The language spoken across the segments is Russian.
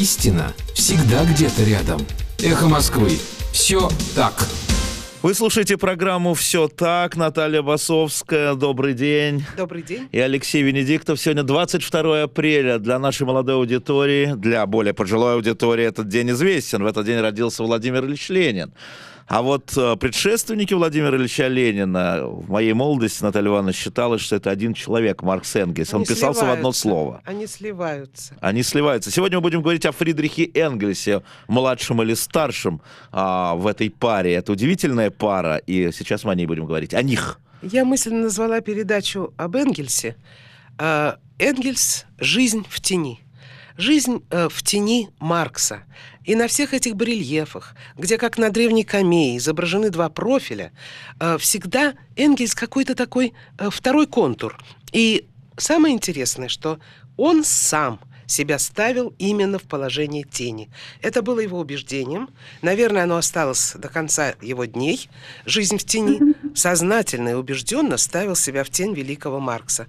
истина всегда где-то рядом. Эхо Москвы. Все так. Вы слушаете программу «Все так». Наталья Басовская, добрый день. Добрый день. И Алексей Венедиктов. Сегодня 22 апреля. Для нашей молодой аудитории, для более пожилой аудитории этот день известен. В этот день родился Владимир Ильич Ленин. А вот э, предшественники Владимира Ильича Ленина в моей молодости Наталья Ивановна считала, что это один человек, Маркс Энгельс. Он Они писался в одно сливаются. слово. Они сливаются. Они сливаются. Сегодня мы будем говорить о Фридрихе Энгельсе, младшем или старшем а, в этой паре. Это удивительная пара, и сейчас мы о ней будем говорить. О них. Я мысленно назвала передачу об Энгельсе. А, Энгельс «Жизнь в тени». Жизнь э, в тени Маркса. И на всех этих барельефах, где, как на древней камее, изображены два профиля, э, всегда Энгельс какой-то такой э, второй контур. И самое интересное, что он сам себя ставил именно в положение тени. Это было его убеждением. Наверное, оно осталось до конца его дней. Жизнь в тени. Сознательно и убежденно ставил себя в тень великого Маркса.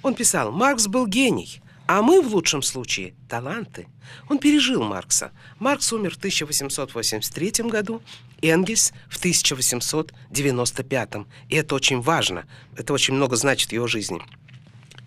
Он писал, Маркс был гений, а мы, в лучшем случае, таланты. Он пережил Маркса. Маркс умер в 1883 году, Энгельс в 1895. И это очень важно. Это очень много значит в его жизни.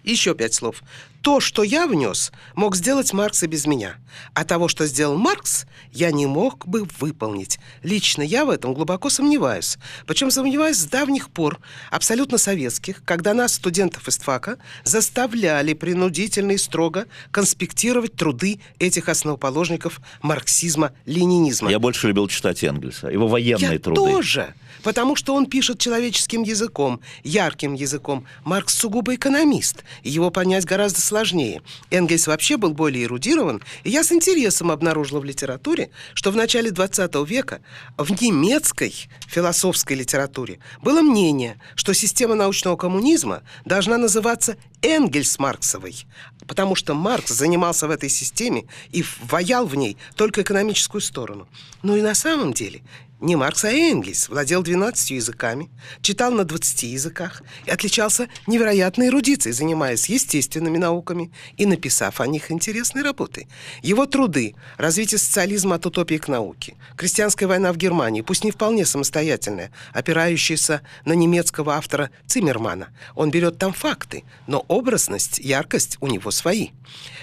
Еще пять слов. То, что я внес, мог сделать Маркс и без меня. А того, что сделал Маркс, я не мог бы выполнить. Лично я в этом глубоко сомневаюсь. Причем сомневаюсь с давних пор, абсолютно советских, когда нас, студентов из ТФАКа, заставляли принудительно и строго конспектировать труды этих основоположников марксизма-ленинизма. Я больше любил читать Энгельса, его военные Я труды. тоже. Потому что он пишет человеческим языком, ярким языком. Маркс сугубо экономист, и его понять гораздо сложнее. Энгельс вообще был более эрудирован, и я с интересом обнаружила в литературе, что в начале 20 века в немецкой философской литературе было мнение, что система научного коммунизма должна называться Энгельс-Марксовой, потому что Маркс занимался в этой системе и ваял в ней только экономическую сторону. Ну и на самом деле не Маркс, а Энгельс владел 12 языками, читал на 20 языках и отличался невероятной эрудицией, занимаясь естественными науками и написав о них интересные работы. Его труды «Развитие социализма от утопии к науке», «Крестьянская война в Германии», пусть не вполне самостоятельная, опирающаяся на немецкого автора Циммермана. Он берет там факты, но образность, яркость у него свои.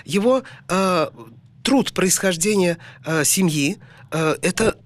Его э, труд происхождения э, семьи э, это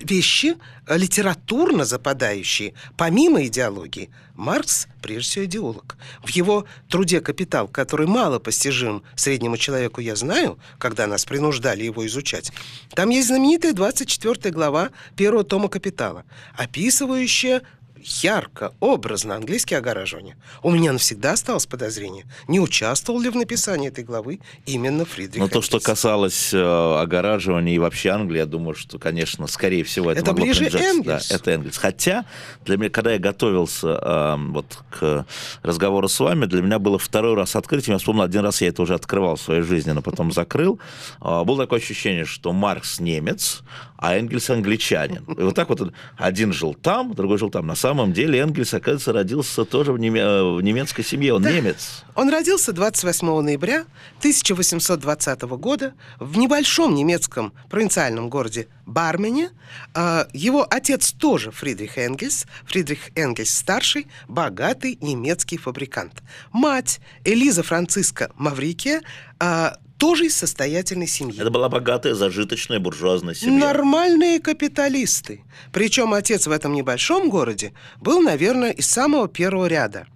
вещи э, литературно западающие, помимо идеологии. Маркс, прежде всего, идеолог. В его труде «Капитал», который мало постижим среднему человеку, я знаю, когда нас принуждали его изучать, там есть знаменитая 24 глава первого тома «Капитала», описывающая ярко, образно английское огораживание. У меня навсегда осталось подозрение, не участвовал ли в написании этой главы именно Фридрих Но то, что касалось э, огораживания и вообще Англии, я думаю, что, конечно, скорее всего, это, Это могло ближе Энгельс. Да, это Энгельс. Хотя, для меня, когда я готовился э, вот к разговору с вами, для меня было второй раз открытием. Я вспомнил, один раз я это уже открывал в своей жизни, но потом закрыл. Э, было такое ощущение, что Маркс немец, а Энгельс англичанин. И вот так вот один жил там, другой жил там. На самом деле Энгельс, оказывается, родился тоже в, неме- в немецкой семье. Он Да. немец. Он родился 28 ноября 1820 года в небольшом немецком провинциальном городе Бармене. А, Его отец тоже Фридрих Энгельс, Фридрих Энгельс старший, богатый немецкий фабрикант. Мать Элиза Франциска Маврикия а, тоже из состоятельной семьи. Это была богатая, зажиточная буржуазная семья. Нормальные капиталисты. Причем отец в этом небольшом городе был, наверное, из самого первого ряда.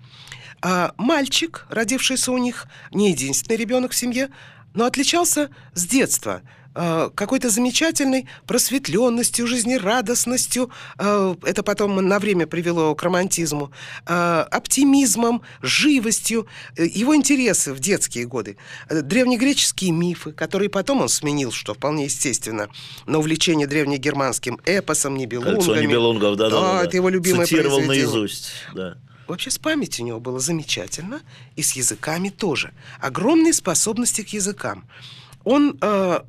А мальчик, родившийся у них, не единственный ребенок в семье, но отличался с детства э, какой-то замечательной просветленностью, жизнерадостностью. э, это потом на время привело к романтизму. э, оптимизмом, живостью. Э, Его интересы в детские годы. э, Древнегреческие мифы, которые потом он сменил, что вполне естественно, на увлечение древнегерманским эпосом, небелунгами. Кольцо Нибелунгов, да, да, да, да. это его любимое Цитировал наизусть, да. Вообще с памятью у него было замечательно, и с языками тоже. Огромные способности к языкам. Он э,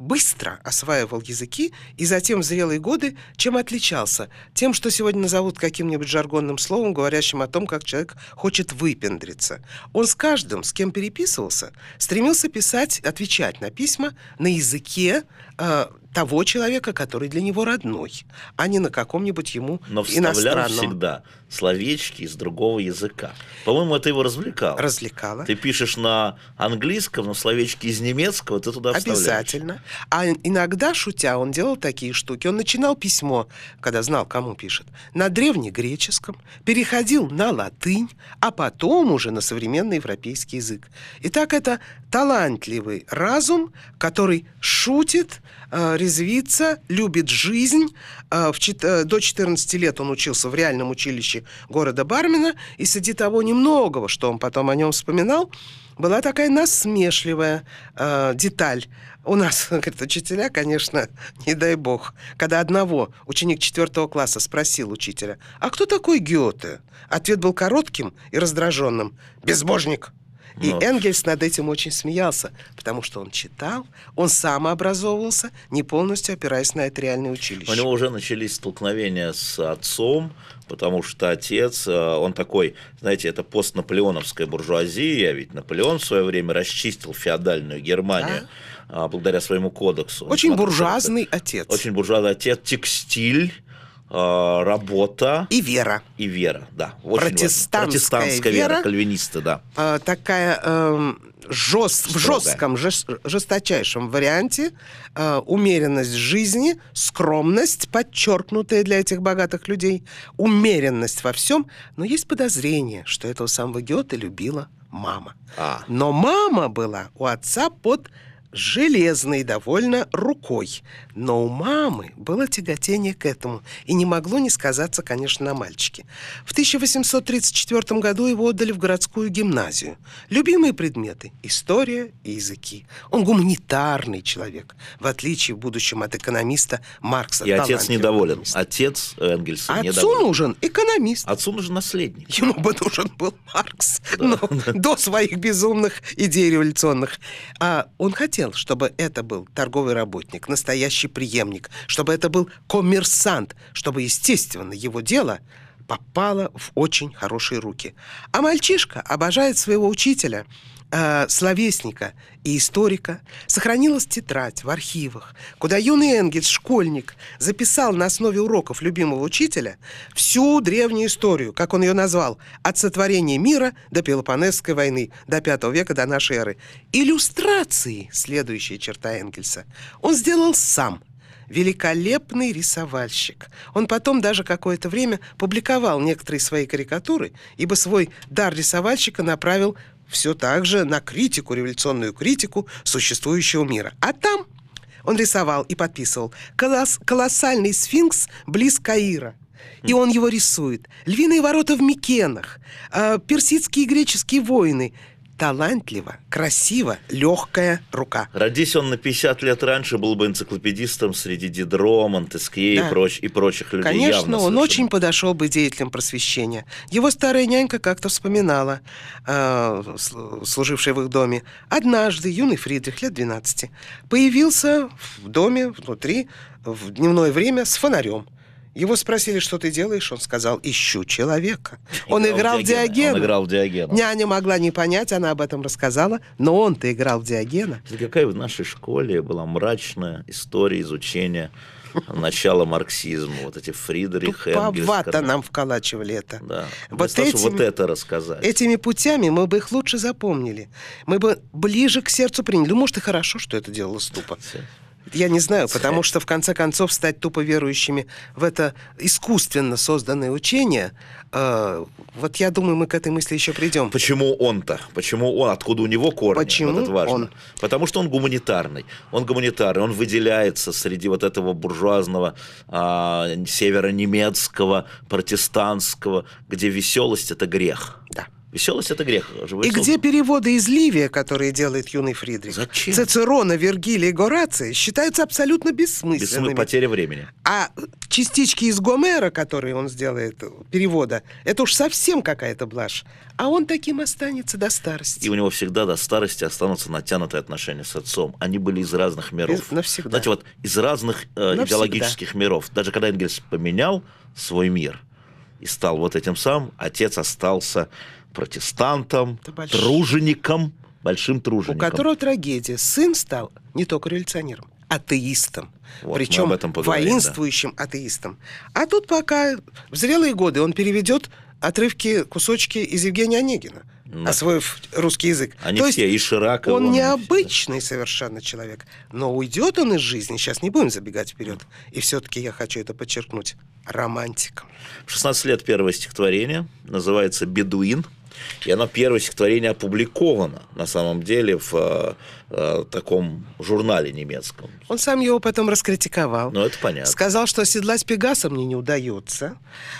быстро осваивал языки и затем в зрелые годы чем отличался? Тем, что сегодня назовут каким-нибудь жаргонным словом, говорящим о том, как человек хочет выпендриться. Он с каждым, с кем переписывался, стремился писать, отвечать на письма на языке э, того человека, который для него родной, а не на каком-нибудь ему Но вставлял иностранном. всегда словечки из другого языка. По-моему, это его развлекало. Развлекало. Ты пишешь на английском, но словечки из немецкого ты туда. Обязательно. А иногда, шутя, он делал такие штуки. Он начинал письмо, когда знал, кому пишет, на древнегреческом, переходил на латынь, а потом уже на современный европейский язык. Итак, это талантливый разум, который шутит, э, резвится, любит жизнь. Э, э, До 14 лет он учился в реальном училище города Бармина, и среди того немногого, что он потом о нем вспоминал, была такая насмешливая э, деталь. У нас, говорит, учителя, конечно, не дай бог, когда одного ученик четвертого класса спросил учителя, а кто такой Гёте? Ответ был коротким и раздраженным. Безбожник. И Ну. Энгельс над этим очень смеялся, потому что он читал, он сам образовывался, не полностью опираясь на это реальное училище. У него уже начались столкновения с отцом, потому что отец, э, он такой, знаете, это постнаполеоновская буржуазия, ведь Наполеон в свое время расчистил феодальную Германию а, благодаря своему кодексу. Очень буржуазный отец. Очень буржуазный отец, текстиль, работа И вера. и вера, да. очень важно. Протестантская Протестантская вера. вера, кальвинисты, да. э, такая эм, жест- в жестком, жест- жесточайшем варианте э, умеренность жизни, скромность, подчеркнутая для этих богатых людей, умеренность во всем. Но есть подозрение, что этого самого Гёте любила мама. А. Но мама была у отца под железной довольно рукой. Но у мамы было тяготение к этому, и не могло не сказаться, конечно, на мальчике. В 1834 году его отдали в городскую гимназию. Любимые предметы – история и языки. Он гуманитарный человек, в отличие в будущем от экономиста Маркса. И отец недоволен. экономиста. Отец Энгельса Отцу недоволен. нужен экономист. Отцу нужен наследник. Ему бы нужен был Маркс но до своих безумных идей революционных. А он хотел, чтобы это был торговый работник, настоящий преемник, чтобы это был коммерсант, чтобы, естественно, его дело попало в очень хорошие руки. А мальчишка обожает своего учителя, э, словесника и историка. Сохранилась тетрадь в архивах, куда юный Энгельс, школьник, записал на основе уроков любимого учителя всю древнюю историю, как он ее назвал, от сотворения мира до Пелопонесской войны, до V века до нашей эры. Иллюстрации, следующая черта Энгельса, он сделал сам – великолепный рисовальщик. Он потом даже какое-то время публиковал некоторые свои карикатуры, ибо свой дар рисовальщика направил все так же на критику, революционную критику существующего мира. А там он рисовал и подписывал «Колосс- «Колоссальный сфинкс близ Каира». И он его рисует. Львиные ворота в Микенах, э, персидские и греческие войны. Талантливо, красиво, легкая рука. Родись он на 50 лет раньше, был бы энциклопедистом среди Дидро, Монтескье Да. и, проч- и прочих людей. Конечно, явно он совершенно. очень подошел бы деятелям просвещения. Его старая нянька как-то вспоминала, э, сл- служившая в их доме. Однажды юный Фридрих, лет 12, появился в доме внутри в дневное время с фонарем. Его спросили, что ты делаешь? Он сказал, ищу человека. Он играл в Диогена. Он играл Диогена. Няня могла не понять, она об этом рассказала, но он-то играл в Диогена. Какая в нашей школе была мрачная история изучения начала марксизма. Вот эти Фридрих, Энгельс. Туповато Карл- нам вколачивали это. Да. Вот Вместо того, чтобы этим- вот это рассказать. Этими путями мы бы их лучше запомнили. Мы бы ближе к сердцу приняли. Ну, может, и хорошо, что это делала Ступа. Я не знаю, потому что, в конце концов, стать тупо верующими в это искусственно созданное учение, э, вот я думаю, мы к этой мысли еще придем. Почему он-то? Почему он? Откуда у него корни? Почему Вот это важно. он? Потому что он гуманитарный. Он гуманитарный. Он выделяется среди вот этого буржуазного а, северонемецкого, протестантского, где веселость это грех. Да. Веселость это грех. Живой И сон. где переводы из Ливия, которые делает юный Фридрих? Зачем? Цицерона, Вергилия и Горация считаются абсолютно бессмысленными. потеря времени. А частички из Гомера, которые он сделает, перевода, это уж совсем какая-то блажь. А он таким останется до старости. И у него всегда до старости останутся натянутые отношения с отцом. Они были из разных миров. Без- навсегда. Знаете, вот из разных э, Навсегда. идеологических миров. Даже когда Энгельс поменял свой мир и стал вот этим самым, отец остался протестантом, большой- тружеником, большим У тружеником. которого трагедия. Сын стал не только революционером, атеистом. Вот, Причем этом воинствующим атеистом. А тут пока в зрелые годы он переведет отрывки, кусочки из Евгения Онегина, Да. освоив русский язык. Они То есть все, и Ширак, и он он, и все, да. необычный совершенно человек. Но уйдет он из жизни, сейчас не будем забегать вперед. И все-таки я хочу это подчеркнуть, романтиком. В 16 лет первое стихотворение называется «Бедуин». И оно первое стихотворение опубликовано на самом деле в э, э, таком журнале немецком. Он сам его потом раскритиковал. Ну, это понятно. Сказал, что оседлать Пегаса мне не удается,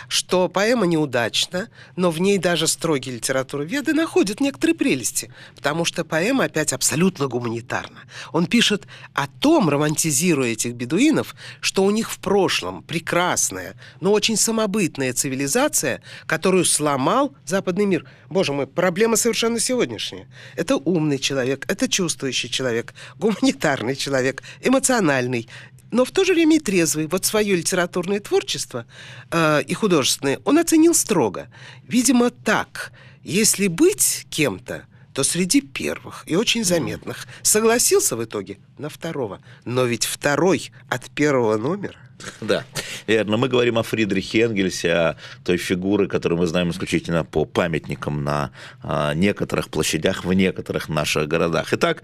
что поэма неудачна, но в ней даже строгие литературоведы находят некоторые прелести, потому что поэма опять абсолютно гуманитарна. Он пишет о том, романтизируя этих бедуинов, что у них в прошлом прекрасная, но очень самобытная цивилизация, которую сломал западный мир. Боже мой, проблема совершенно сегодняшняя. Это умный человек, это чувствующий человек, гуманитарный человек, эмоциональный, но в то же время и трезвый. Вот свое литературное творчество э, и художественное он оценил строго. Видимо, так. Если быть кем-то, то среди первых и очень заметных. Согласился в итоге на второго. Но ведь второй от первого номера. Да, верно. Мы говорим о Фридрихе Энгельсе, о той фигуре, которую мы знаем исключительно по памятникам на а, некоторых площадях в некоторых наших городах. Итак,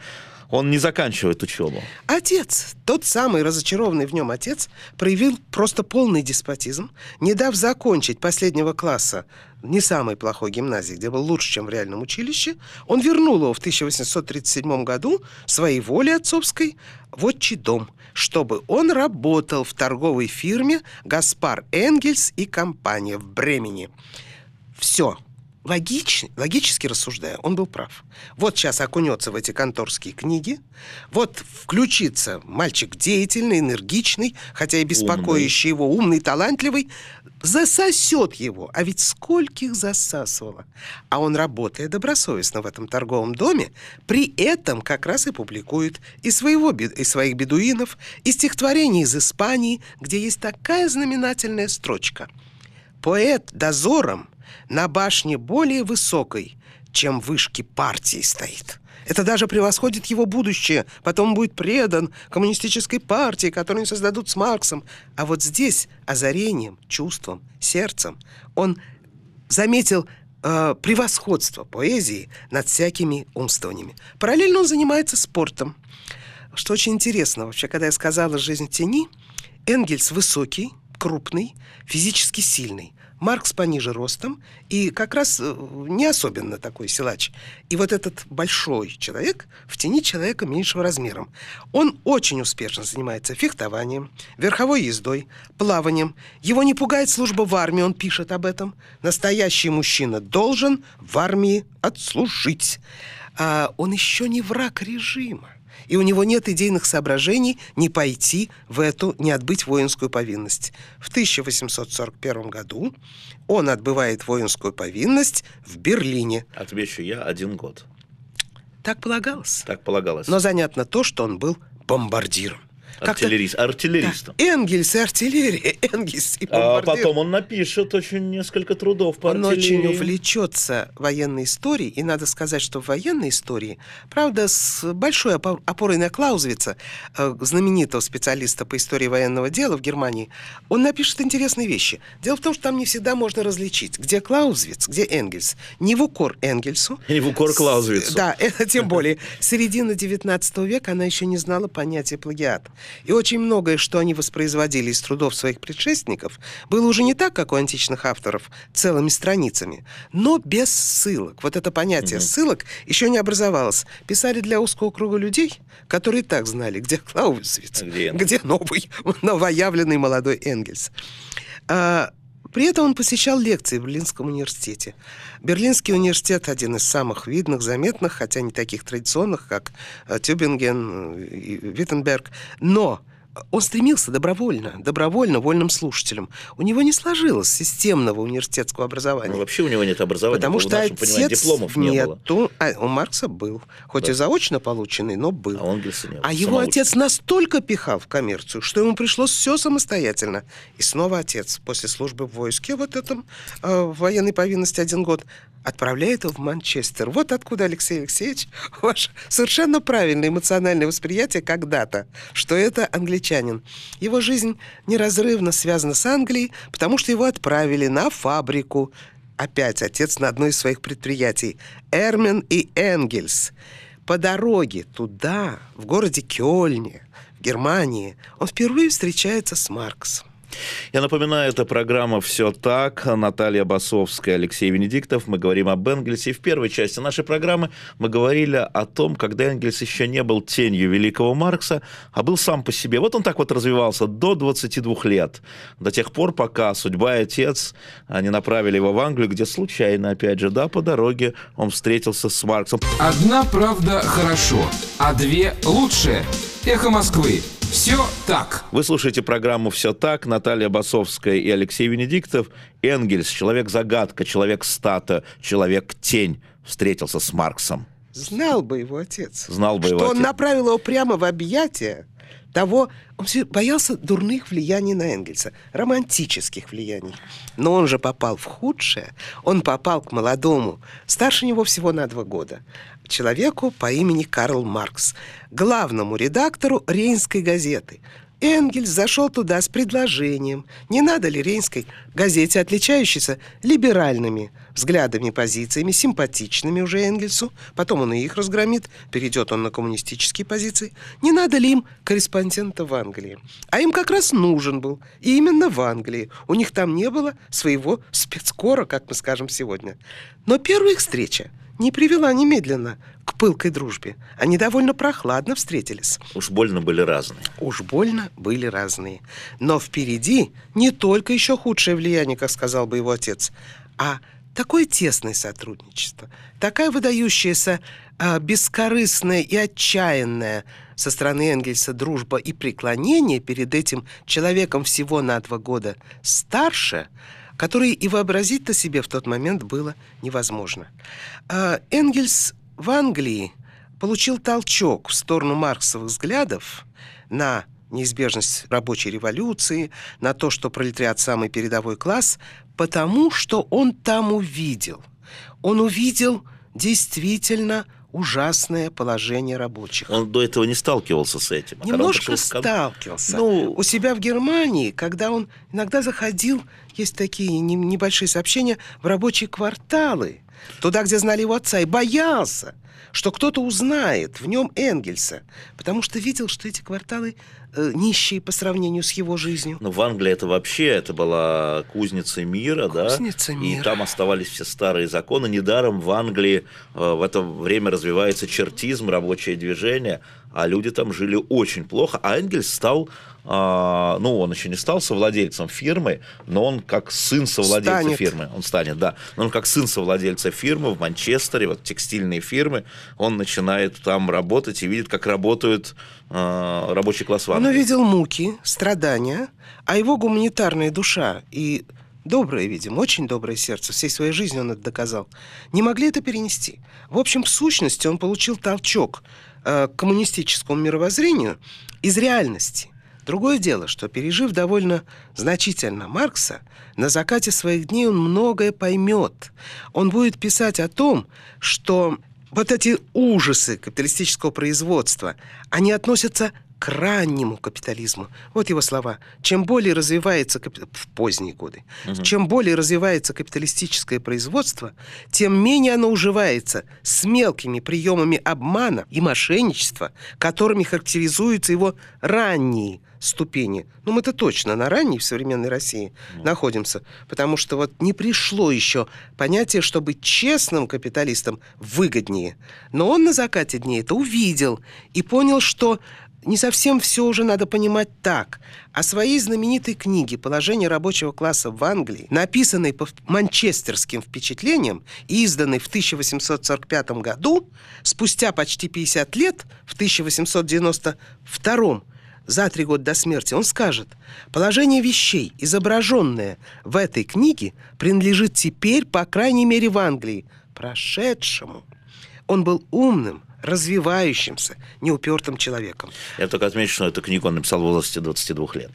он не заканчивает учебу. Отец, тот самый разочарованный в нем отец, проявил просто полный деспотизм, не дав закончить последнего класса не самой плохой гимназии, где был лучше, чем в реальном училище, он вернул его в 1837 году своей воле отцовской в отчий дом, чтобы он работал в торговой фирме «Гаспар Энгельс и компания» в Бремени. Все. Логич, логически рассуждая, он был прав. Вот сейчас окунется в эти конторские книги, вот включится мальчик деятельный, энергичный, хотя и беспокоящий его, умный, талантливый, засосет его. А ведь скольких засасывало. А он, работая добросовестно в этом торговом доме, при этом как раз и публикует и, своего, и своих бедуинов, и стихотворения из Испании, где есть такая знаменательная строчка. Поэт дозором на башне более высокой, чем вышки партии стоит. Это даже превосходит его будущее. Потом будет предан коммунистической партии, которую они создадут с Марксом. А вот здесь озарением, чувством, сердцем он заметил э, превосходство поэзии над всякими умствованиями. Параллельно он занимается спортом. Что очень интересно, вообще, когда я сказала «Жизнь тени», Энгельс высокий, крупный, физически сильный. Маркс пониже ростом и как раз э, не особенно такой силач. И вот этот большой человек в тени человека меньшего размером. Он очень успешно занимается фехтованием, верховой ездой, плаванием. Его не пугает служба в армии, он пишет об этом. Настоящий мужчина должен в армии отслужить. А он еще не враг режима. И у него нет идейных соображений не пойти в эту, не отбыть воинскую повинность. В 1841 году он отбывает воинскую повинность в Берлине. Отвечу я один год. Так полагалось. Так полагалось. Но занятно то, что он был бомбардиром. Артиллерист, артиллеристом. Да, Энгельс и артиллерия, Энгельс и А потом он напишет очень несколько трудов по Он очень увлечется военной историей, и надо сказать, что в военной истории, правда, с большой опор- опорой на Клаузвица, э, знаменитого специалиста по истории военного дела в Германии, он напишет интересные вещи. Дело в том, что там не всегда можно различить, где Клаузвиц, где Энгельс. Не в укор Энгельсу. Не в укор Клаузвицу. Да, это тем более. Середина 19 века она еще не знала понятия плагиата. И очень многое, что они воспроизводили из трудов своих предшественников, было уже не так, как у античных авторов, целыми страницами, но без ссылок. Вот это понятие ссылок еще не образовалось. Писали для узкого круга людей, которые и так знали, где Клаузвиц, А где где новый, новоявленный молодой Энгельс. А, при этом он посещал лекции в Берлинском университете. Берлинский университет один из самых видных, заметных, хотя не таких традиционных, как э, Тюбинген э, и Виттенберг. Но он стремился добровольно, добровольно, вольным слушателем. У него не сложилось системного университетского образования. Ну, вообще у него нет образования, Потому что отец дипломов не было. нету. А, у Маркса был. Хоть Да. и заочно полученный, но был. А у Энгельса не было. А его отец настолько пихал в коммерцию, что ему пришлось все самостоятельно. И снова отец после службы в войске, вот этом, э, в военной повинности один год, отправляет его в Манчестер. Вот откуда, Алексей Алексеевич, ваше совершенно правильное эмоциональное восприятие когда-то, что это англичанин. Его жизнь неразрывно связана с Англией, потому что его отправили на фабрику. Опять отец на одно из своих предприятий. Эрмен и Энгельс. По дороге туда, в городе Кёльне, в Германии, он впервые встречается с Марксом. Я напоминаю, это программа «Все так». Наталья Басовская, Алексей Венедиктов. Мы говорим об Энгельсе. И в первой части нашей программы мы говорили о том, когда Энгельс еще не был тенью великого Маркса, а был сам по себе. Вот он так вот развивался до 22 лет. До тех пор, пока судьба и отец они направили его в Англию, где случайно, опять же, да, по дороге он встретился с Марксом. Одна правда хорошо, а две лучше. Эхо Москвы. Все так. Вы слушаете программу «Все так». Наталья Басовская и Алексей Венедиктов. Энгельс, человек-загадка, человек-стата, человек-тень встретился с Марксом. Знал бы его отец. Знал бы что его он отец. направил его прямо в объятия того... Он боялся дурных влияний на Энгельса, романтических влияний. Но он же попал в худшее. Он попал к молодому, старше него всего на два года, человеку по имени Карл Маркс, главному редактору Рейнской газеты. Энгельс зашел туда с предложением, не надо ли Рейнской газете, отличающейся либеральными взглядами позициями, симпатичными уже Энгельсу, потом он и их разгромит, перейдет он на коммунистические позиции, не надо ли им корреспондента в Англии? А им как раз нужен был, и именно в Англии. У них там не было своего спецкора, как мы скажем сегодня. Но первая их встреча не привела немедленно к пылкой дружбе. Они довольно прохладно встретились. Уж больно были разные. Уж больно были разные. Но впереди не только еще худшее влияние, как сказал бы его отец, а такое тесное сотрудничество, такая выдающаяся а, бескорыстная и отчаянная со стороны Энгельса дружба и преклонение перед этим человеком всего на два года старше, которые и вообразить-то себе в тот момент было невозможно. А, Энгельс в Англии получил толчок в сторону марксовых взглядов на неизбежность рабочей революции, на то, что пролетариат самый передовой класс, потому что он там увидел. Он увидел действительно ужасное положение рабочих. Он до этого не сталкивался с этим. А он Немножко кон- сталкивался. Ну- У себя в Германии, когда он иногда заходил, есть такие не- небольшие сообщения, в рабочие кварталы, туда, где знали его отца, и боялся, что кто-то узнает в нем Энгельса, потому что видел, что эти кварталы э, нищие по сравнению с его жизнью. Ну, в Англии это вообще, это была кузница мира, да? Кузница И мира. там оставались все старые законы. Недаром в Англии э, в это время развивается чертизм, рабочее движение, а люди там жили очень плохо. А Энгельс стал, а, ну, он еще не стал совладельцем фирмы, но он как сын совладельца Станет. фирмы, он станет, да, но он как сын совладельца фирмы в Манчестере, вот текстильные фирмы, он начинает там работать и видит, как работают а, рабочий класс в Он Англии. увидел муки, страдания, а его гуманитарная душа и доброе, видимо, очень доброе сердце, всей своей жизнью он это доказал, не могли это перенести. В общем, в сущности, он получил толчок э, к коммунистическому мировоззрению из реальности. Другое дело, что, пережив довольно значительно Маркса, на закате своих дней он многое поймет. Он будет писать о том, что вот эти ужасы капиталистического производства, они относятся к раннему капитализму. Вот его слова. Чем более развивается капи- в поздние годы, чем более развивается капиталистическое производство, тем менее оно уживается с мелкими приемами обмана и мошенничества, которыми характеризуются его ранние ступени. Ну, мы-то точно на ранней в современной России находимся, потому что вот не пришло еще понятие, что быть честным капиталистом выгоднее. Но он на закате дней это увидел и понял, что не совсем все уже надо понимать так. О своей знаменитой книге «Положение рабочего класса в Англии», написанной по манчестерским впечатлениям и изданной в 1845 году, спустя почти 50 лет, в 1892 за три года до смерти, он скажет, положение вещей, изображенное в этой книге, принадлежит теперь, по крайней мере, в Англии, прошедшему. Он был умным, развивающимся, неупертым человеком. Я только отмечу, что эту книгу он написал в возрасте 22 лет.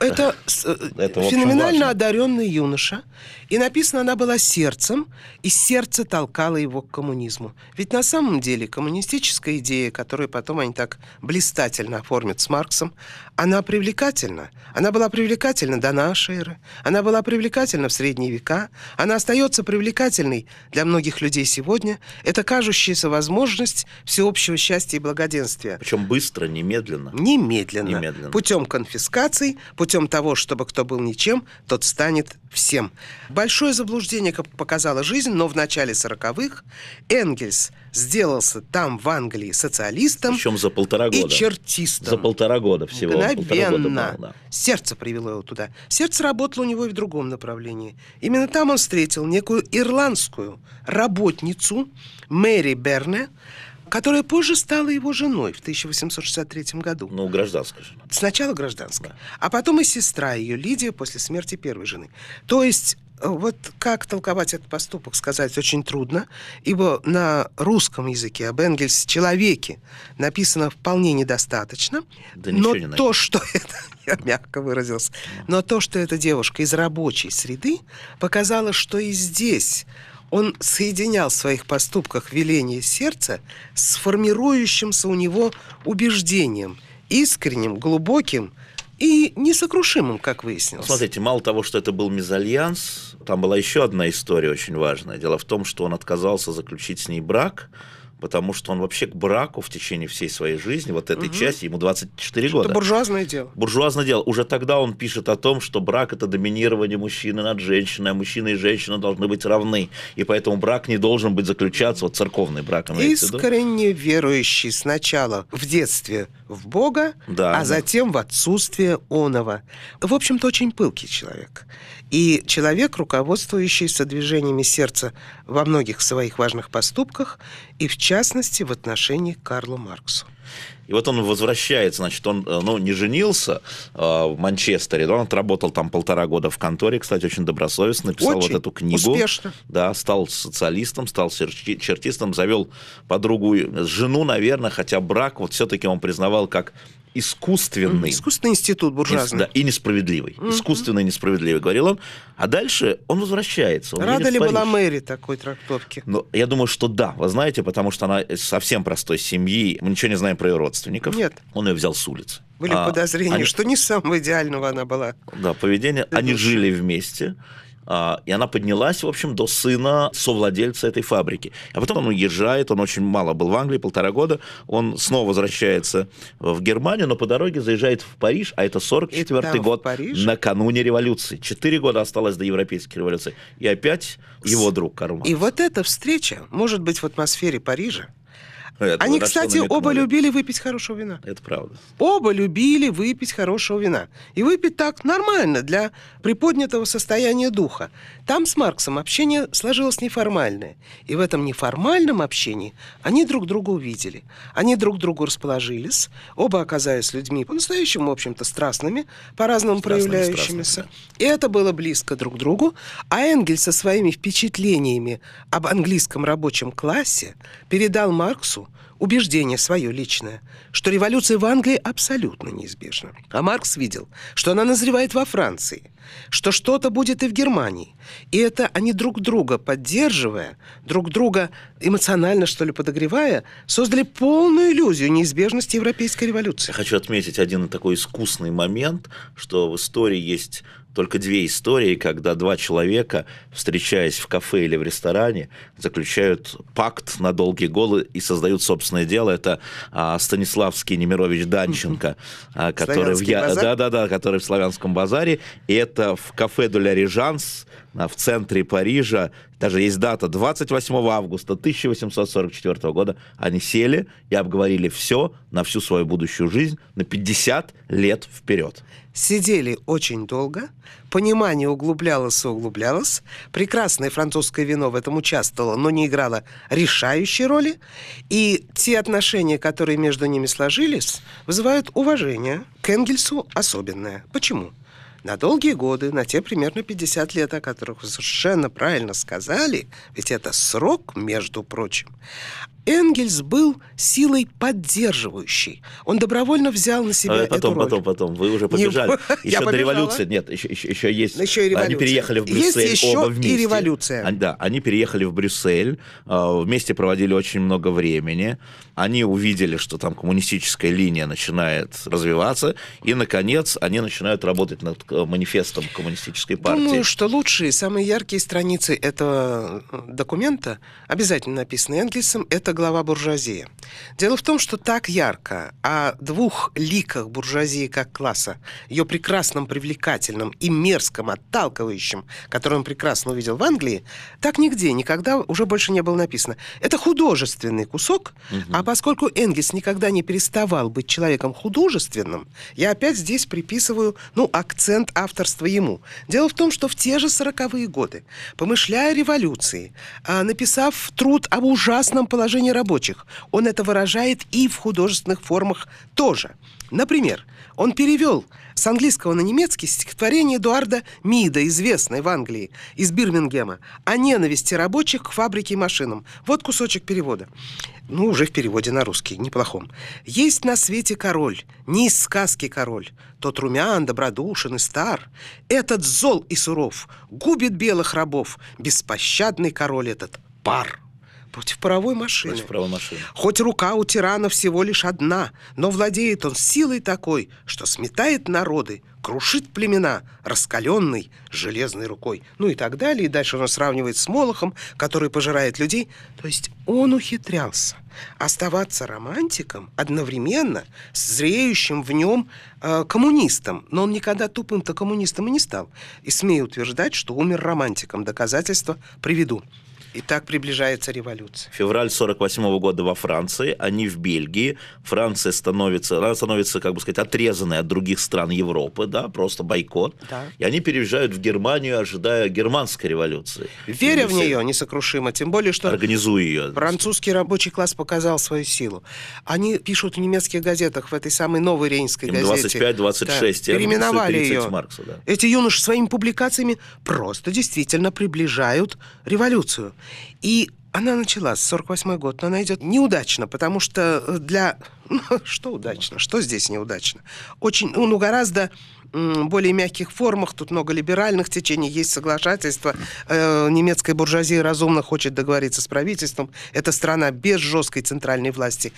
Это, э, это феноменально важно. одаренный юноша. И написана она была сердцем, и сердце толкало его к коммунизму. Ведь на самом деле коммунистическая идея, которую потом они так блистательно оформят с Марксом, она привлекательна. Она была привлекательна до нашей эры. Она была привлекательна в средние века. Она остается привлекательной для многих людей сегодня. Это кажущаяся возможность всеобщего счастья и благоденствия. Причем быстро, немедленно. Немедленно. Немедленно. Путем конфискаций, путем того, чтобы кто был ничем, тот станет всем. Большое заблуждение, как показала жизнь, но в начале 40-х Энгельс сделался там, в Англии, социалистом. Причем за полтора года. И чертистом. За полтора года всего. Мгновенно. Года Сердце привело его туда. Сердце работало у него и в другом направлении. Именно там он встретил некую ирландскую работницу Мэри Берне, которая позже стала его женой в 1863 году. Ну, гражданская жена. Сначала гражданская. Да. А потом и сестра ее, Лидия, после смерти первой жены. То есть э, вот как толковать этот поступок, сказать очень трудно, ибо на русском языке об Энгельсе человеке написано вполне недостаточно. Да но не то, что это, я мягко выразился, но то, что эта девушка из рабочей среды, показало, что и здесь он соединял в своих поступках веление сердца с формирующимся у него убеждением, искренним, глубоким и несокрушимым, как выяснилось. Смотрите, мало того, что это был мезальянс, там была еще одна история очень важная. Дело в том, что он отказался заключить с ней брак, потому что он вообще к браку в течение всей своей жизни, вот этой угу. части, ему 24 что года. Это буржуазное дело. Буржуазное дело. Уже тогда он пишет о том, что брак – это доминирование мужчины над женщиной, а мужчина и женщина должны быть равны, и поэтому брак не должен быть заключаться, вот церковный брак. Искренне верующий сначала в детстве в Бога, да, а затем в отсутствие оного. В общем-то, очень пылкий человек. И человек, руководствующийся движениями сердца во многих своих важных поступках, и в частности в отношении к Карлу Марксу. И вот он возвращается, значит, он э, ну, не женился э, в Манчестере, да, он отработал там полтора года в конторе, кстати, очень добросовестно, написал очень вот эту книгу. успешно. Да, стал социалистом, стал чертистом, завел подругу, жену, наверное, хотя брак вот все-таки он признавал как искусственный. Искусственный институт буржуазный. Да, и несправедливый. Угу. Искусственный и несправедливый, говорил он. А дальше он возвращается. Он Рада ли была Мэри такой трактовки? Ну, я думаю, что да. Вы знаете, потому что она совсем простой семьи. Мы ничего не знаем про ее родственников. Нет. Он ее взял с улицы. Были а, подозрения, они... что не самого идеального она была. Да, поведение. Они жили вместе. А, и она поднялась, в общем, до сына совладельца этой фабрики. А потом он уезжает, он очень мало был в Англии, полтора года, он снова возвращается в Германию, но по дороге заезжает в Париж, а это 44-й год, накануне революции. Четыре года осталось до Европейской революции. И опять его друг Карл Маркс. И вот эта встреча, может быть, в атмосфере Парижа, это Они, кстати, оба любили выпить хорошего вина. Это правда. Оба любили выпить хорошего вина. И выпить так нормально для приподнятого состояния духа. Там с Марксом общение сложилось неформальное. И в этом неформальном общении они друг друга увидели. Они друг другу расположились. Оба оказались людьми по-настоящему, в общем-то, страстными, по-разному проявляющимися. Да. И это было близко друг другу. А Энгель со своими впечатлениями об английском рабочем классе передал Марксу убеждение свое личное, что революция в Англии абсолютно неизбежна. А Маркс видел, что она назревает во Франции, что что-то будет и в Германии. И это они друг друга поддерживая, друг друга эмоционально, что ли, подогревая, создали полную иллюзию неизбежности европейской революции. Я хочу отметить один такой искусный момент, что в истории есть только две истории, когда два человека, встречаясь в кафе или в ресторане, заключают пакт на долгие годы и создают собственное дело. Это а, Станиславский Немирович Данченко, а, который в, я... да, да, да, который в Славянском базаре. И это в кафе Дуля Режанс а, в центре Парижа, даже есть дата 28 августа 1844 года, они сели и обговорили все на всю свою будущую жизнь на 50 лет вперед. Сидели очень долго, понимание углублялось и углублялось, прекрасное французское вино в этом участвовало, но не играло решающей роли, и те отношения, которые между ними сложились, вызывают уважение к Энгельсу особенное. Почему? На долгие годы, на те примерно 50 лет, о которых вы совершенно правильно сказали, ведь это срок, между прочим, Энгельс был силой поддерживающей. Он добровольно взял на себя а, потом, эту роль. Потом, потом, Вы уже побежали. Не... Еще до революции. Нет, еще, еще, еще есть. Еще и. Они переехали в Брюссель есть еще оба вместе. и революция. Они, да, они переехали в Брюссель, а, вместе проводили очень много времени. Они увидели, что там коммунистическая линия начинает развиваться, и, наконец, они начинают работать над э, манифестом коммунистической партии. Думаю, что лучшие, самые яркие страницы этого э, документа, обязательно написанные Энгельсом, это глава буржуазии. Дело в том, что так ярко о двух ликах буржуазии как класса, ее прекрасном, привлекательном и мерзком, отталкивающем, который он прекрасно увидел в Англии, так нигде, никогда уже больше не было написано. Это художественный кусок, угу. а поскольку Энгельс никогда не переставал быть человеком художественным, я опять здесь приписываю, ну, акцент авторства ему. Дело в том, что в те же сороковые годы, помышляя о революции, а, написав труд об ужасном положении положение рабочих. Он это выражает и в художественных формах тоже. Например, он перевел с английского на немецкий стихотворение Эдуарда Мида, известное в Англии, из Бирмингема, о ненависти рабочих к фабрике и машинам. Вот кусочек перевода. Ну, уже в переводе на русский, неплохом. «Есть на свете король, не из сказки король. Тот румян, добродушен и стар. Этот зол и суров, губит белых рабов. Беспощадный король этот — пар». Против паровой машины. Против паровой машины. Хоть рука у тирана всего лишь одна, но владеет он силой такой, что сметает народы, крушит племена, раскаленной железной рукой. Ну и так далее. И дальше он сравнивает с Молохом, который пожирает людей. То есть он ухитрялся оставаться романтиком одновременно с зреющим в нем э, коммунистом. Но он никогда тупым-то коммунистом и не стал. И смею утверждать, что умер романтиком. Доказательства приведу. И так приближается революция. Февраль 48 -го года во Франции, они в Бельгии. Франция становится, она становится, как бы сказать, отрезанной от других стран Европы, да, просто бойкот. Да. И они переезжают в Германию, ожидая германской революции. Веря в нее несокрушимо, тем более, что... Организуя ее. Французский рабочий класс показал свою силу. Они пишут в немецких газетах, в этой самой новой рейнской газете. 25-26. Да, переименовали ее. Маркса, да. Эти юноши своими публикациями просто действительно приближают революцию. И она началась, 48 год, но она идет неудачно, потому что для... Ну, что удачно? Что здесь неудачно? Очень, ну, гораздо более мягких формах, тут много либеральных течений, есть соглашательство. Э, немецкая буржуазия разумно хочет договориться с правительством. Это страна без жесткой центральной власти.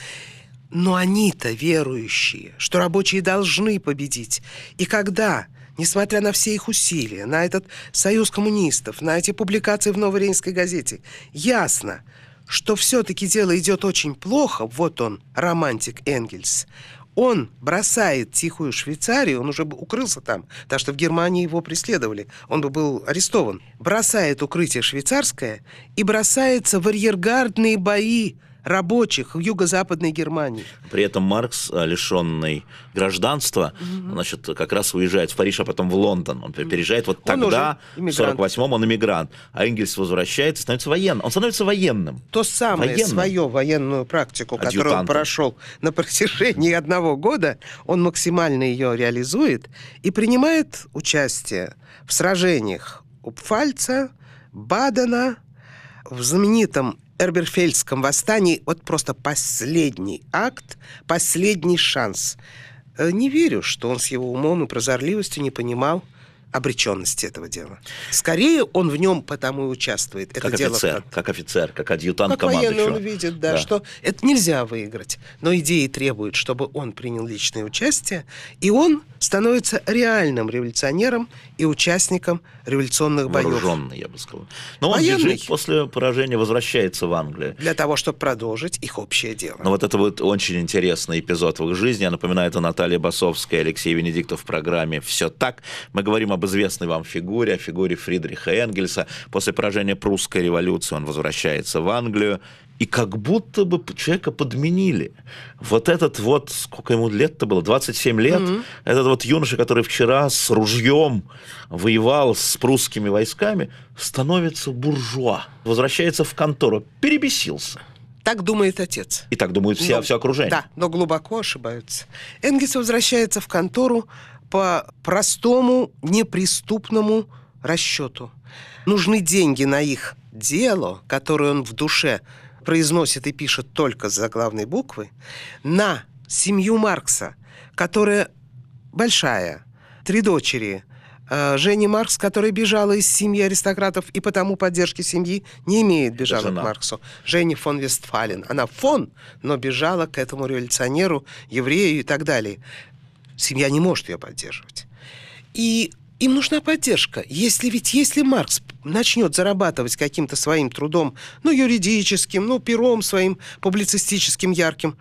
Но они-то верующие, что рабочие должны победить. И когда несмотря на все их усилия, на этот союз коммунистов, на эти публикации в Новой Рейнской газете, ясно, что все-таки дело идет очень плохо, вот он, романтик Энгельс, он бросает тихую Швейцарию, он уже укрылся там, так что в Германии его преследовали, он бы был арестован, бросает укрытие швейцарское и бросается в арьергардные бои рабочих в юго-западной Германии. При этом Маркс, а, лишенный гражданства, угу. значит, как раз уезжает в Париж, а потом в Лондон. Он переезжает вот тогда, в 48-м он иммигрант. А Энгельс возвращается, становится военным. Он становится военным. То самое военным. свою военную практику, которую он прошел на протяжении одного года, он максимально ее реализует и принимает участие в сражениях у Пфальца, Бадена, в знаменитом Эрберфельдском восстании вот просто последний акт, последний шанс. Э, не верю, что он с его умом и прозорливостью не понимал, обреченности этого дела. Скорее он в нем потому и участвует. Как это офицер, дело, как... офицер, как адъютант как военный он видит, да, да, что это нельзя выиграть. Но идеи требуют, чтобы он принял личное участие, и он становится реальным революционером и участником революционных боев. Вооруженный, я бы сказал. Но он Военный. бежит после поражения, возвращается в Англию. Для того, чтобы продолжить их общее дело. Но вот это вот очень интересный эпизод в их жизни. Я напоминаю, это Наталья Басовская, Алексей Венедиктов в программе «Все так». Мы говорим об об известной вам фигуре, о фигуре Фридриха Энгельса. После поражения прусской революции он возвращается в Англию, и как будто бы человека подменили. Вот этот вот, сколько ему лет-то было, 27 лет, mm-hmm. этот вот юноша, который вчера с ружьем воевал с прусскими войсками, становится буржуа, возвращается в контору, перебесился. Так думает отец. И так думают все, но, все окружение. Да, но глубоко ошибаются. Энгельс возвращается в контору по простому, неприступному расчету. Нужны деньги на их дело, которое он в душе произносит и пишет только с заглавной буквы, на семью Маркса, которая большая, три дочери, э, Женя Маркс, которая бежала из семьи аристократов и потому поддержки семьи не имеет, бежала Жена. к Марксу. Женя фон Вестфален. Она фон, но бежала к этому революционеру, еврею и так далее. Семья не может ее поддерживать. И им нужна поддержка. Если ведь если Маркс начнет зарабатывать каким-то своим трудом, ну, юридическим, ну, пером своим публицистическим ярким,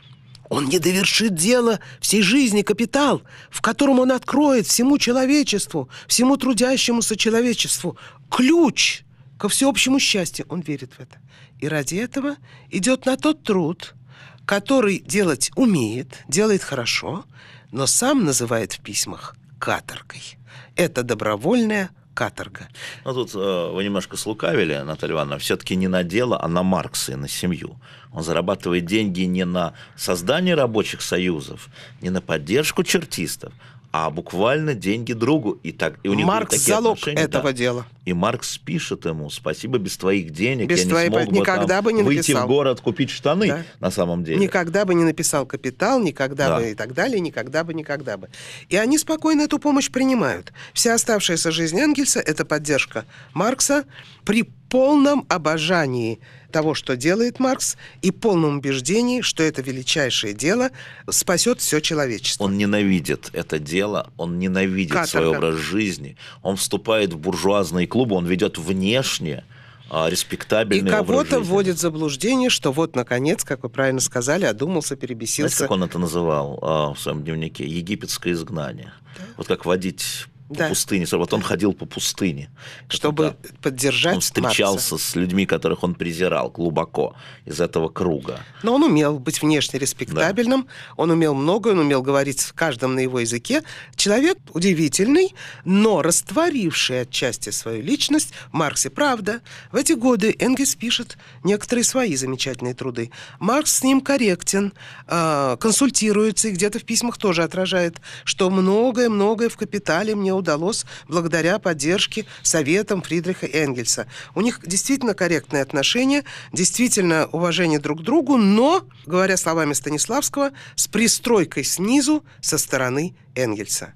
он не довершит дело всей жизни, капитал, в котором он откроет всему человечеству, всему трудящемуся человечеству ключ ко всеобщему счастью. Он верит в это. И ради этого идет на тот труд, который делать умеет, делает хорошо, но сам называет в письмах каторгой. Это добровольная каторга. Ну, тут э, вы немножко слукавили, Наталья Ивановна, все-таки не на дело, а на Маркса и на семью. Он зарабатывает деньги не на создание рабочих союзов, не на поддержку чертистов, а буквально деньги другу. И так, и у них Маркс такие залог этого да. дела. И Маркс пишет ему, спасибо, без твоих денег без я твоей... не смог бы, никогда там, бы не выйти написал. в город купить штаны да. на самом деле. Никогда бы не написал капитал, никогда да. бы и так далее, никогда бы, никогда бы. И они спокойно эту помощь принимают. Вся оставшаяся жизнь Энгельса – это поддержка Маркса при полном обожании того, что делает Маркс, и полном убеждении, что это величайшее дело спасет все человечество. Он ненавидит это дело, он ненавидит Каторга. свой образ жизни, он вступает в буржуазные клубы, он ведет внешне а, респектабельный И кого-то вводит в заблуждение, что вот, наконец, как вы правильно сказали, одумался, перебесился. Знаете, как он это называл а, в своем дневнике? Египетское изгнание. Да. Вот как водить да. пустыне. Вот он ходил по пустыне. Чтобы да. поддержать Он встречался Маркса. с людьми, которых он презирал глубоко из этого круга. Но он умел быть внешне респектабельным, да. он умел многое, он умел говорить в каждом на его языке. Человек удивительный, но растворивший отчасти свою личность в Марксе. Правда, в эти годы Энгельс пишет некоторые свои замечательные труды. Маркс с ним корректен, а, консультируется и где-то в письмах тоже отражает, что многое-многое в «Капитале» мне удалось благодаря поддержке, советам Фридриха Энгельса. У них действительно корректные отношения, действительно уважение друг к другу, но, говоря словами Станиславского, с пристройкой снизу со стороны Энгельса.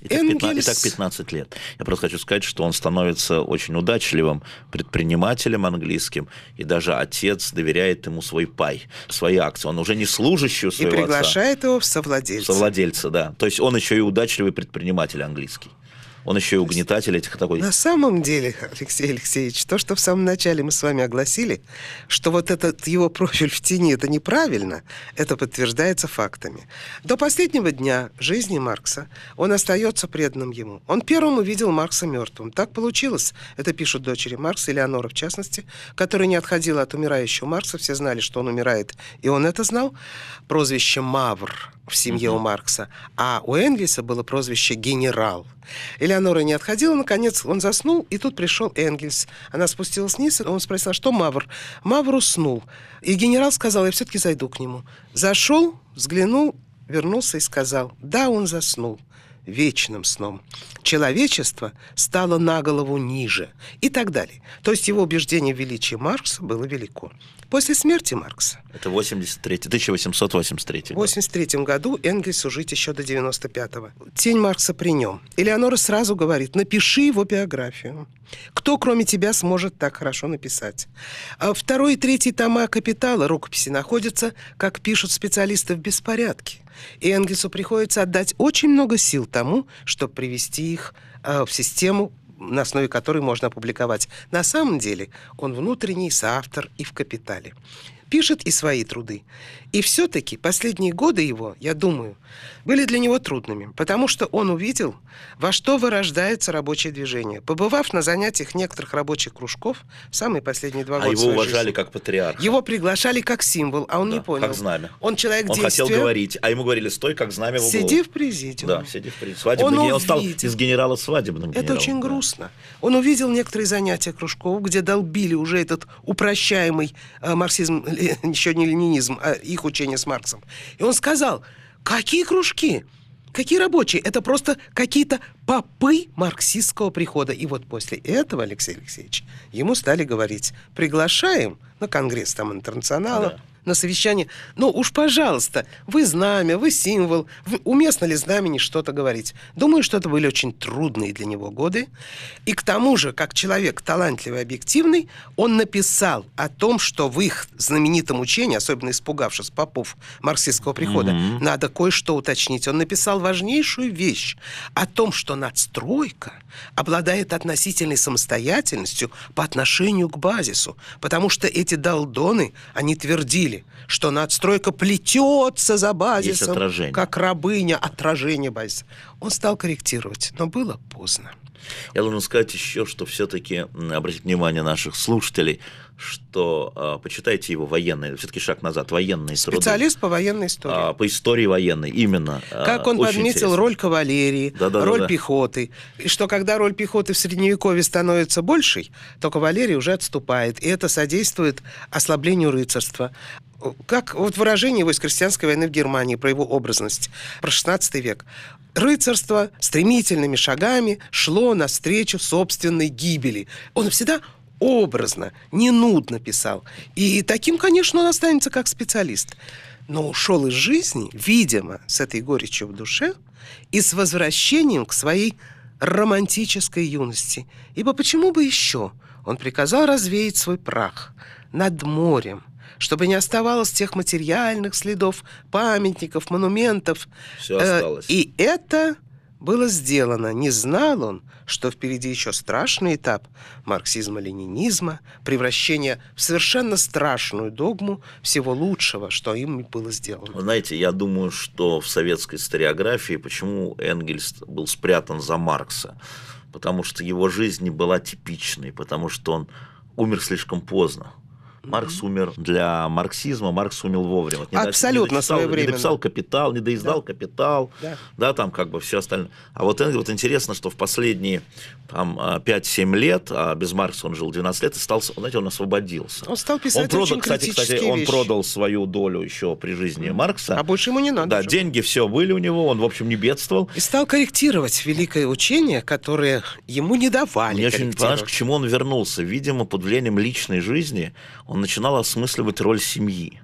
И так, 15, и так 15 лет. Я просто хочу сказать, что он становится очень удачливым предпринимателем английским, и даже отец доверяет ему свой пай, свои акции. Он уже не служащий своего И приглашает отца, его в совладельца. Совладельца, да. То есть он еще и удачливый предприниматель английский. Он еще и угнетатель этих такой... На самом деле, Алексей Алексеевич, то, что в самом начале мы с вами огласили, что вот этот его профиль в тени, это неправильно, это подтверждается фактами. До последнего дня жизни Маркса он остается преданным ему. Он первым увидел Маркса мертвым. Так получилось. Это пишут дочери Маркса, Элеонора в частности, которая не отходила от умирающего Маркса. Все знали, что он умирает, и он это знал. Прозвище Мавр в семье у Маркса, а у Энгельса было прозвище «генерал». Элеонора не отходила, наконец он заснул, и тут пришел Энгельс. Она спустилась вниз, и он спросил, «А что Мавр? Мавр уснул. И генерал сказал, я все-таки зайду к нему. Зашел, взглянул, вернулся и сказал, да, он заснул вечным сном. Человечество стало на голову ниже и так далее. То есть его убеждение в величии Маркса было велико. После смерти Маркса. Это 83 1883 год. В 83 году Энгельсу жить еще до 95-го. Тень Маркса при нем. Элеонора сразу говорит, напиши его биографию. Кто, кроме тебя, сможет так хорошо написать? А второй и третий тома «Капитала» рукописи находятся, как пишут специалисты, в беспорядке. И Энгельсу приходится отдать очень много сил тому, чтобы привести их э, в систему на основе которой можно опубликовать. На самом деле он внутренний соавтор и в «Капитале». Пишет и свои труды. И все-таки последние годы его, я думаю, были для него трудными, потому что он увидел, во что вырождается рабочее движение. Побывав на занятиях некоторых рабочих кружков в самые последние два А года его своей уважали жизни, как патриарха. его приглашали как символ, а он Да, не понял. как знамя. Он человек Он действия. хотел говорить, а ему говорили, стой, как знамя в углу. Сиди в президиуме. Да, сиди в. Свадебный Он генерал. Он стал увидел. из генерала свадебным Это генералом, очень да. грустно. Он увидел некоторые занятия кружков, где долбили уже этот упрощаемый э, марксизм, еще не ленинизм, а их учение с Марксом. И он сказал, какие кружки? Какие рабочие? Это просто какие-то попы марксистского прихода. И вот после этого, Алексей Алексеевич, ему стали говорить, приглашаем на конгресс там интернационала, Да. На совещание. Ну уж, пожалуйста, вы знамя, вы символ. Вы- уместно ли знамени что-то говорить? Думаю, что это были очень трудные для него годы. И к тому же, как человек талантливый, объективный, он написал о том, что в их знаменитом учении, особенно испугавшись попов марксистского прихода, надо кое-что уточнить. Он написал важнейшую вещь о том, что надстройка обладает относительной самостоятельностью по отношению к базису. Потому что эти долдоны, они твердили, что надстройка плетется за базисом, как рабыня, отражение базиса. Он стал корректировать, но было поздно. Я должен сказать еще, что все-таки обратить внимание наших слушателей, что а, почитайте его военные, все-таки шаг назад, военные труды. Специалист по военной истории. А, по истории военной, именно. а, Как он очень подметил интересно. роль кавалерии, Да-да-да-да. роль пехоты. И что когда роль пехоты в Средневековье становится большей, то кавалерия уже отступает. И это содействует ослаблению рыцарства. Как вот выражение его из крестьянской войны в Германии про его образность, про 16 век. Рыцарство стремительными шагами шло навстречу собственной гибели. Он всегда образно, не нудно писал. И таким, конечно, он останется как специалист. Но ушел из жизни, видимо, с этой горечью в душе и с возвращением к своей романтической юности. Ибо почему бы еще? Он приказал развеять свой прах над морем, чтобы не оставалось тех материальных следов, памятников, монументов. Всё Э, осталось. И это было сделано. Не знал он, что впереди еще страшный этап марксизма-ленинизма, превращение в совершенно страшную догму всего лучшего, что им было сделано. Вы знаете, я думаю, что в советской историографии, почему Энгельс был спрятан за Маркса? Потому что его жизнь не была типичной, потому что он умер слишком поздно. Маркс умер для марксизма, Маркс умер вовремя. Вот не Абсолютно не дочитал- своевременно. Не дописал «Капитал», не доиздал «Капитал», Да. да, там как бы все остальное. А вот вот интересно, что в последние там, а, 5-7 лет, а без Маркса он жил 12 лет, и стал, знаете, он освободился. Он стал писать Он продал, очень кстати, кстати, критические он вещи. продал свою долю еще при жизни Маркса. А больше ему не надо. Да, уже. деньги все были у него, он, в общем, не бедствовал. И стал корректировать великое учение, которое ему не давали Мне очень понравилось, к чему он вернулся. Видимо, под влиянием личной жизни он начинал осмысливать роль семьи.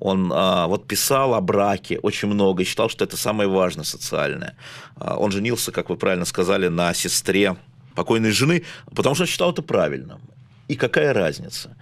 Он а, вот писал о браке очень много и считал, что это самое важное социальное. А, он женился, как вы правильно сказали, на сестре покойной жены, потому что он считал это правильным. И какая разница?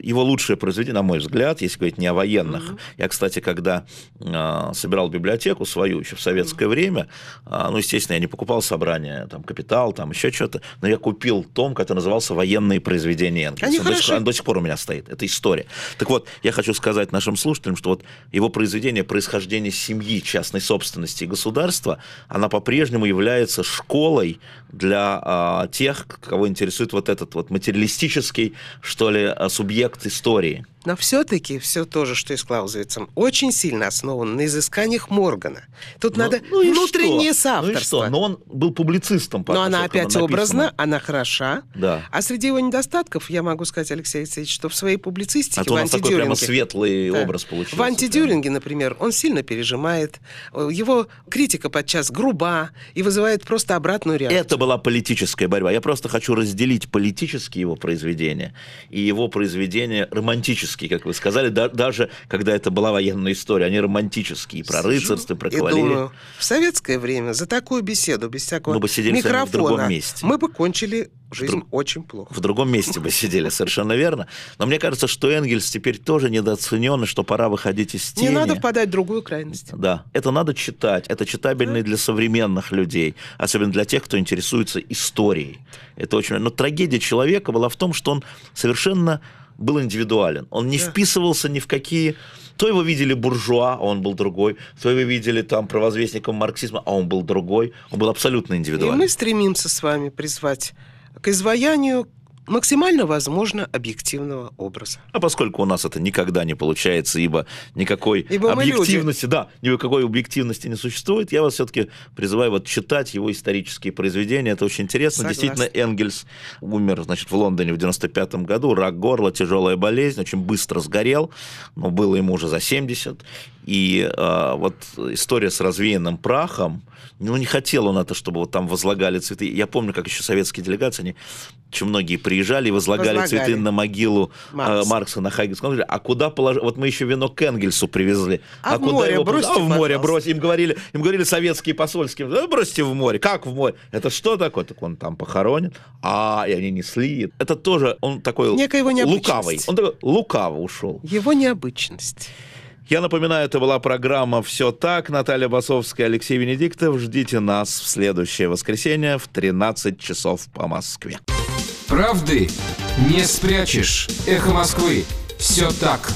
Его лучшее произведение, на мой взгляд, если говорить не о военных. Я, кстати, когда а, собирал библиотеку свою еще в советское время, а, ну, естественно, я не покупал собрание, там, «Капитал», там, еще что-то, но я купил том, который назывался «Военные произведения Энгельса». Они Он до сих- он до сих пор у меня стоит. Это история. Так вот, я хочу сказать нашим слушателям, что вот его произведение «Происхождение семьи, частной собственности и государства», она по-прежнему является школой для а, тех, кого интересует вот этот вот материалистический, что ли, а, субъект истории. Но все-таки все то же, что и с Клаузевицем, очень сильно основано на изысканиях Моргана. Тут надо Ну, ну и внутреннее что? Ну и соавторство. что? Но он был публицистом. Но она опять написано. образна, она хороша. Да. А среди его недостатков, я могу сказать, Алексей Алексеевич, что в своей публицистике А то в такой прямо антидюринге... светлый Да. образ получился. В антидюринге, например, он сильно пережимает. Его критика подчас груба и вызывает просто обратную реакцию. Это была политическая борьба. Я просто хочу разделить политические его произведения и его произведения романтические, как вы сказали, да- даже когда это была военная история. Они романтические, про Сижу рыцарство, и про кавалерию. думаю, в советское время за такую беседу, без всякого Мы бы сидели вами в микрофона, другом месте. мы бы кончили жизнь друг- очень плохо. В другом месте бы сидели, совершенно верно. Но мне кажется, что Энгельс теперь тоже недооценен, и что пора выходить из тени. Не надо впадать в другую крайность. Да, это надо читать. Это читабельно и для современных людей, особенно для тех, кто интересуется историей. Это очень... Но трагедия человека была в том, что он совершенно был индивидуален. Он не вписывался ни в какие... То его видели буржуа, а он был другой. То его видели там провозвестником марксизма, а он был другой. Он был абсолютно И индивидуален. мы стремимся с вами призвать к изваянию максимально возможно объективного образа. А поскольку у нас это никогда не получается, ибо никакой Ибо объективности, да, никакой объективности не существует, я вас все-таки призываю вот читать его исторические произведения. Это очень интересно. Согласна. Действительно, Энгельс умер, значит, в Лондоне в 95 году, рак горла, тяжелая болезнь, очень быстро сгорел, но было ему уже за 70. И а, вот история с развеянным прахом, ну, не хотел он это, чтобы вот там возлагали цветы. Я помню, как еще советские делегации, они очень многие приезжали и возлагали, Возлагали. цветы на могилу Маркса. Маркса, Маркса на Хайгенском. Он говорит, а куда положить? Вот мы еще вино к Энгельсу привезли. А в куда море его бросьте, А в море пожалуйста. брось. Им говорили, им говорили советские посольские, да, бросьте в море. Как в море? Это что такое? Так он там похоронен. А, и они несли. Это тоже, он такой Некая его лукавый. Он такой лукаво ушел. Его необычность. Я напоминаю, это была программа «Все так». Наталья Басовская, Алексей Венедиктов. Ждите нас в следующее воскресенье в 13 часов по Москве. Правды не спрячешь. Эхо Москвы. Все так.